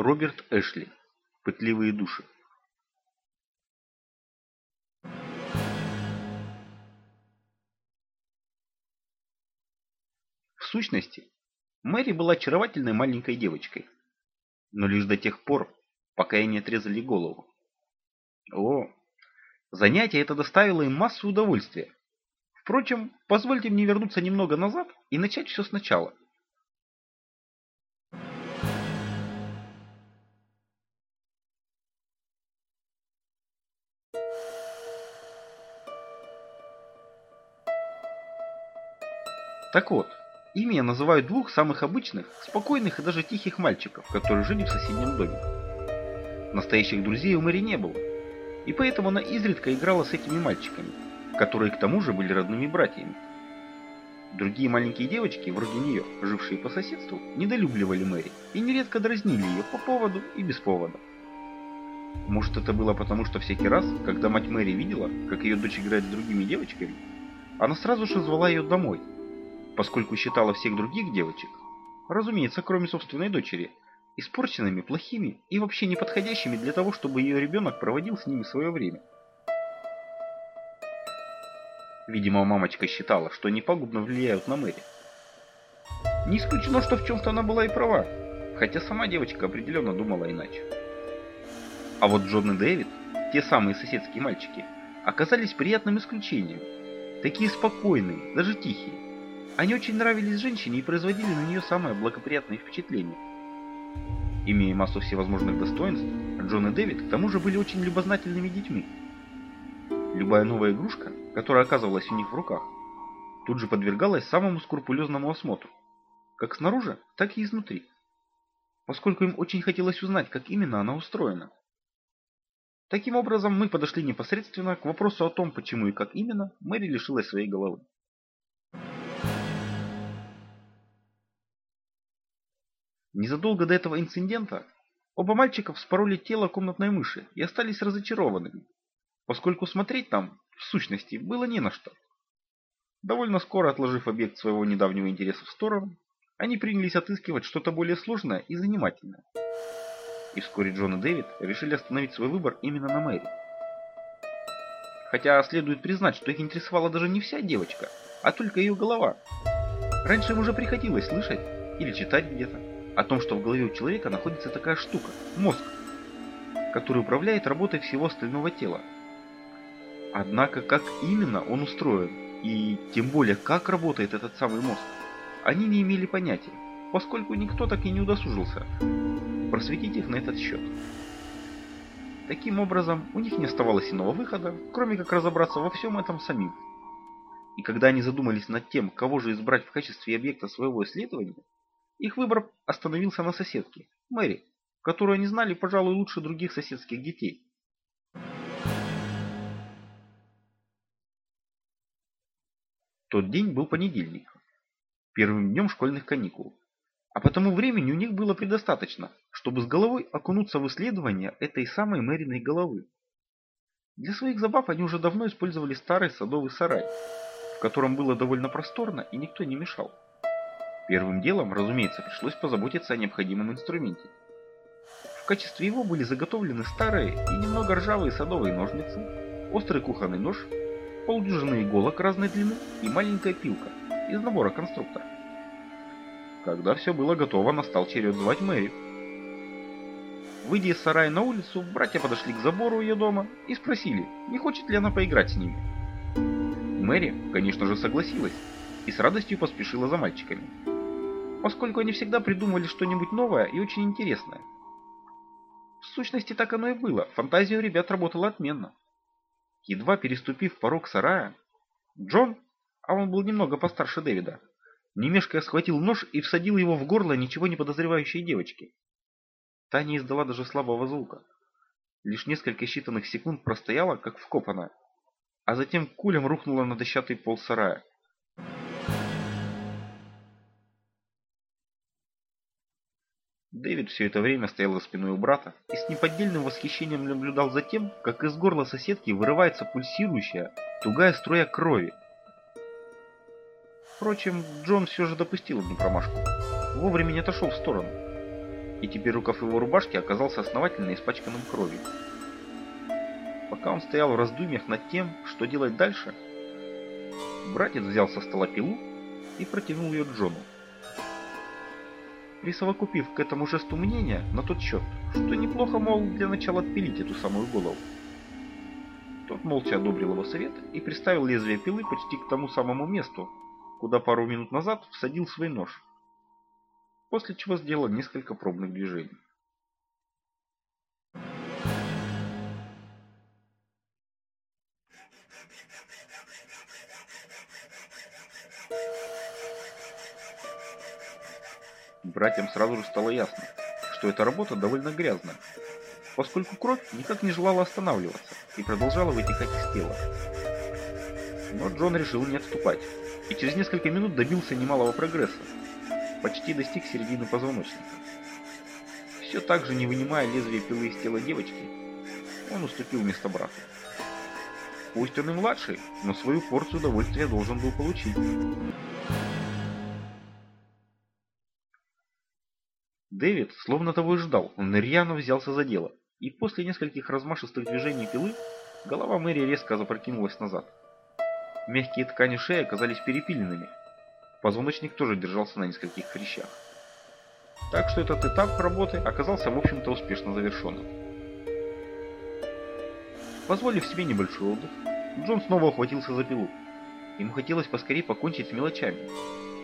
Роберт Эшли. Пытливые души. В сущности, Мэри была очаровательной маленькой девочкой. Но лишь до тех пор, пока ей не отрезали голову. О, занятие это доставило им массу удовольствия. Впрочем, позвольте мне вернуться немного назад и начать все сначала. Так вот, ими я называю двух самых обычных, спокойных и даже тихих мальчиков, которые жили в соседнем доме. Настоящих друзей у Мэри не было, и поэтому она изредка играла с этими мальчиками, которые к тому же были родными братьями. Другие маленькие девочки, вроде нее, жившие по соседству, недолюбливали Мэри и нередко дразнили ее по поводу и без повода. Может это было потому, что всякий раз, когда мать Мэри видела, как ее дочь играет с другими девочками, она сразу же звала ее домой поскольку считала всех других девочек, разумеется, кроме собственной дочери, испорченными, плохими и вообще неподходящими для того, чтобы ее ребенок проводил с ними свое время. Видимо, мамочка считала, что они пагубно влияют на Мэри. Не исключено, что в чем-то она была и права, хотя сама девочка определенно думала иначе. А вот Джон и Дэвид, те самые соседские мальчики, оказались приятным исключением. Такие спокойные, даже тихие. Они очень нравились женщине и производили на нее самое благоприятное впечатление. Имея массу всевозможных достоинств, Джон и Дэвид к тому же были очень любознательными детьми. Любая новая игрушка, которая оказывалась у них в руках, тут же подвергалась самому скрупулезному осмотру, как снаружи, так и изнутри, поскольку им очень хотелось узнать, как именно она устроена. Таким образом, мы подошли непосредственно к вопросу о том, почему и как именно Мэри лишилась своей головы. Незадолго до этого инцидента оба мальчика вспороли тело комнатной мыши и остались разочарованными, поскольку смотреть там, в сущности, было не на что. Довольно скоро отложив объект своего недавнего интереса в сторону, они принялись отыскивать что-то более сложное и занимательное. И вскоре Джон и Дэвид решили остановить свой выбор именно на Мэри. Хотя следует признать, что их интересовала даже не вся девочка, а только ее голова. Раньше им уже приходилось слышать или читать где-то, о том, что в голове у человека находится такая штука – мозг, который управляет работой всего остального тела. Однако, как именно он устроен, и тем более, как работает этот самый мозг, они не имели понятия, поскольку никто так и не удосужился просветить их на этот счет. Таким образом, у них не оставалось иного выхода, кроме как разобраться во всем этом самим. И когда они задумались над тем, кого же избрать в качестве объекта своего исследования, их выбор остановился на соседке, Мэри, которую они знали, пожалуй, лучше других соседских детей. Тот день был понедельник, первым днем школьных каникул, а потому времени у них было предостаточно, чтобы с головой окунуться в исследование этой самой Мэриной головы. Для своих забав они уже давно использовали старый садовый сарай, в котором было довольно просторно и никто не мешал. Первым делом, разумеется, пришлось позаботиться о необходимом инструменте. В качестве его были заготовлены старые и немного ржавые садовые ножницы, острый кухонный нож, полдюжины иголок разной длины и маленькая пилка из набора конструктора. Когда все было готово, настал черед звать Мэри. Выйдя из сарая на улицу, братья подошли к забору ее дома и спросили, не хочет ли она поиграть с ними. Мэри, конечно же, согласилась и с радостью поспешила за мальчиками поскольку они всегда придумывали что-нибудь новое и очень интересное. В сущности, так оно и было, фантазия у ребят работала отменно. Едва переступив порог сарая, Джон, а он был немного постарше Дэвида, немешкая схватил нож и всадил его в горло ничего не подозревающей девочки. Та не издала даже слабого звука. Лишь несколько считанных секунд простояла, как вкопанная, а затем кулем рухнула на дощатый пол сарая. Дэвид все это время стоял за спиной у брата и с неподдельным восхищением наблюдал за тем, как из горла соседки вырывается пульсирующая, тугая струя крови. Впрочем, Джон все же допустил одну промашку. Вовремя не отошел в сторону. и теперь рукав его рубашки оказался основательно испачканным кровью. Пока он стоял в раздумьях над тем, что делать дальше, братец взял со стола пилу и протянул ее Джону. Присовокупив к этому жесту мнение на тот счет, что неплохо, мол, для начала отпилить эту самую голову. Тот молча одобрил его совет и приставил лезвие пилы почти к тому самому месту, куда пару минут назад всадил свой нож, после чего сделал несколько пробных движений. Братьям сразу же стало ясно, что эта работа довольно грязная, поскольку кровь никак не желала останавливаться и продолжала вытекать из тела. Но Джон решил не отступать, и через несколько минут добился немалого прогресса, почти достиг середины позвоночника. Все так же, не вынимая лезвие пилы из тела девочки, он уступил место брату. Пусть он и младший, но свою порцию удовольствия должен был получить. Дэвид словно того и ждал, он взялся за дело, и после нескольких размашистых движений пилы голова Мэри резко запрокинулась назад. Мягкие ткани шеи оказались перепиленными, позвоночник тоже держался на нескольких хрящах. Так что этот этап работы оказался в общем-то успешно завершенным. Позволив себе небольшой отдых, Джон снова ухватился за пилу. Ему хотелось поскорее покончить с мелочами,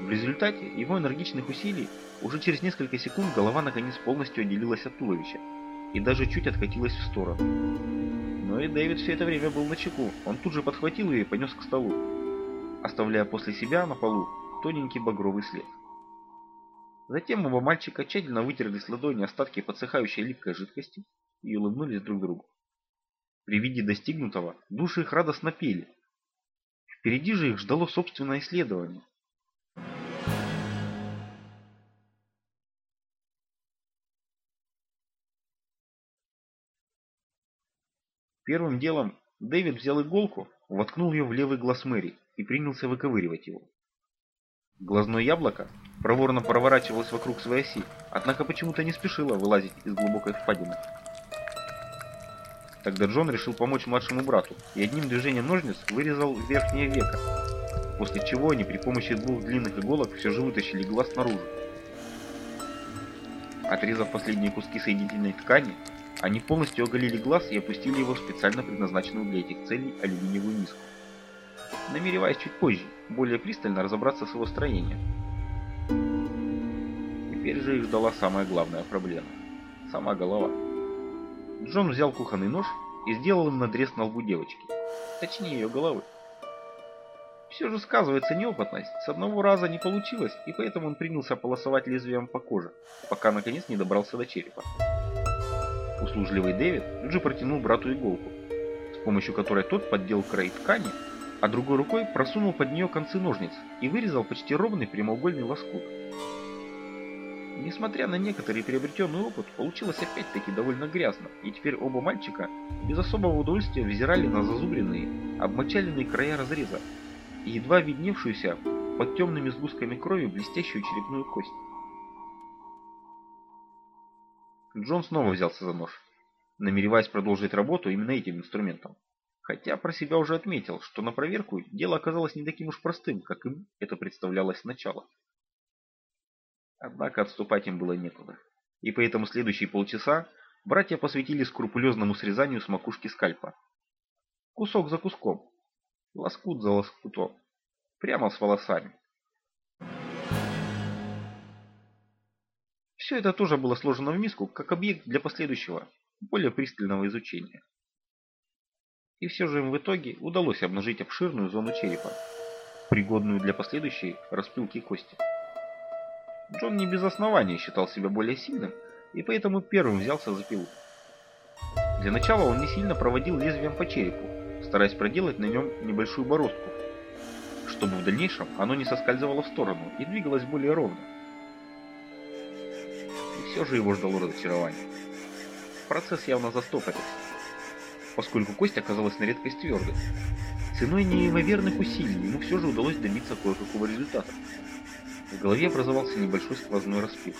в результате его энергичных усилий уже через несколько секунд голова наконец полностью отделилась от туловища и даже чуть откатилась в сторону. Но и Дэвид все это время был на чеку. Он тут же подхватил ее и понес к столу, оставляя после себя на полу тоненький багровый след. Затем оба мальчика тщательно вытерли с ладони остатки подсыхающей липкой жидкости и улыбнулись друг другу. При виде достигнутого души их радостно пели. Впереди же их ждало собственное исследование, Первым делом Дэвид взял иголку, воткнул ее в левый глаз Мэри и принялся выковыривать его. Глазное яблоко проворно проворачивалось вокруг своей оси, однако почему-то не спешило вылазить из глубокой впадины. Тогда Джон решил помочь младшему брату и одним движением ножниц вырезал верхнее веко, после чего они при помощи двух длинных иголок все же вытащили глаз наружу. Отрезав последние куски соединительной ткани, они полностью оголили глаз и опустили его в специально предназначенную для этих целей алюминиевую миску, намереваясь чуть позже более пристально разобраться с его строением. Теперь же их ждала самая главная проблема – сама голова. Джон взял кухонный нож и сделал им надрез на лбу девочки, точнее ее головы. Все же сказывается неопытность, с одного раза не получилось, и поэтому он принялся полосовать лезвием по коже, пока наконец не добрался до черепа. Услужливый Дэвид тут же протянул брату иголку, с помощью которой тот поддел край ткани, а другой рукой просунул под нее концы ножниц и вырезал почти ровный прямоугольный лоскут. Несмотря на некоторый приобретенный опыт, получилось опять-таки довольно грязно, и теперь оба мальчика без особого удовольствия взирали на зазубренные, обмочаленные края разреза и едва видневшуюся под темными сгустками крови блестящую черепную кость. Джон снова взялся за нож, намереваясь продолжить работу именно этим инструментом. Хотя про себя уже отметил, что на проверку дело оказалось не таким уж простым, как им это представлялось сначала. Однако отступать им было некуда. И поэтому следующие полчаса братья посвятили скрупулезному срезанию с макушки скальпа. Кусок за куском, лоскут за лоскутом, прямо с волосами. Все это тоже было сложено в миску, как объект для последующего, более пристального изучения. И все же им в итоге удалось обнажить обширную зону черепа, пригодную для последующей распилки кости. Джон не без основания считал себя более сильным, и поэтому первым взялся за пилу. Для начала он не сильно проводил лезвием по черепу, стараясь проделать на нем небольшую бороздку, чтобы в дальнейшем оно не соскальзывало в сторону и двигалось более ровно все же его ждало разочарование. Процесс явно застопорился, поскольку кость оказалась на редкость твердой. Ценой неимоверных усилий ему все же удалось добиться кое-какого результата. В голове образовался небольшой сквозной распил.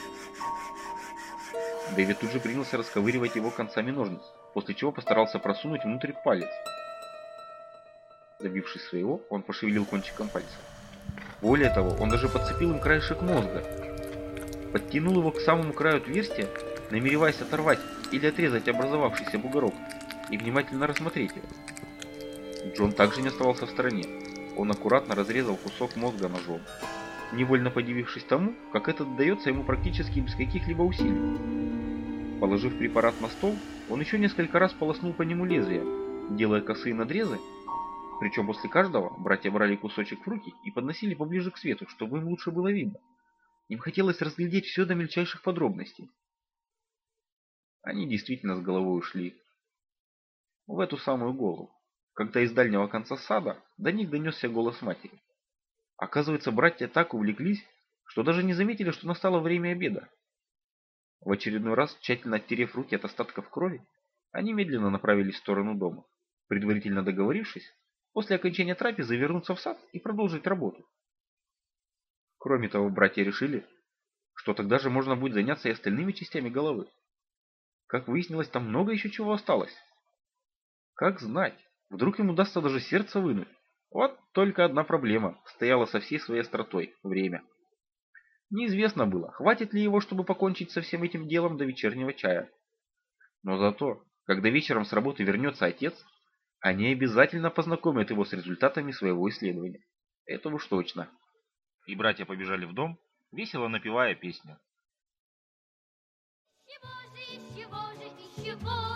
Дэвид тут же принялся расковыривать его концами ножниц, после чего постарался просунуть внутрь палец. Добившись своего, он пошевелил кончиком пальца. Более того, он даже подцепил им краешек мозга, подтянул его к самому краю отверстия, намереваясь оторвать или отрезать образовавшийся бугорок и внимательно рассмотреть его. Джон также не оставался в стороне. Он аккуратно разрезал кусок мозга ножом, невольно подивившись тому, как это дается ему практически без каких-либо усилий. Положив препарат на стол, он еще несколько раз полоснул по нему лезвием, делая косые надрезы, причем после каждого братья брали кусочек в руки и подносили поближе к свету, чтобы им лучше было видно. Им хотелось разглядеть все до мельчайших подробностей. Они действительно с головой ушли. В эту самую голову, когда из дальнего конца сада до них донесся голос матери. Оказывается, братья так увлеклись, что даже не заметили, что настало время обеда. В очередной раз, тщательно оттерев руки от остатков крови, они медленно направились в сторону дома, предварительно договорившись, после окончания трапезы вернуться в сад и продолжить работу. Кроме того, братья решили, что тогда же можно будет заняться и остальными частями головы. Как выяснилось, там много еще чего осталось. Как знать, вдруг им удастся даже сердце вынуть. Вот только одна проблема стояла со всей своей остротой – время. Неизвестно было, хватит ли его, чтобы покончить со всем этим делом до вечернего чая. Но зато, когда вечером с работы вернется отец, они обязательно познакомят его с результатами своего исследования. Это уж точно. И братья побежали в дом, весело напевая песню. Чего же, чего же, чего же сделаны нам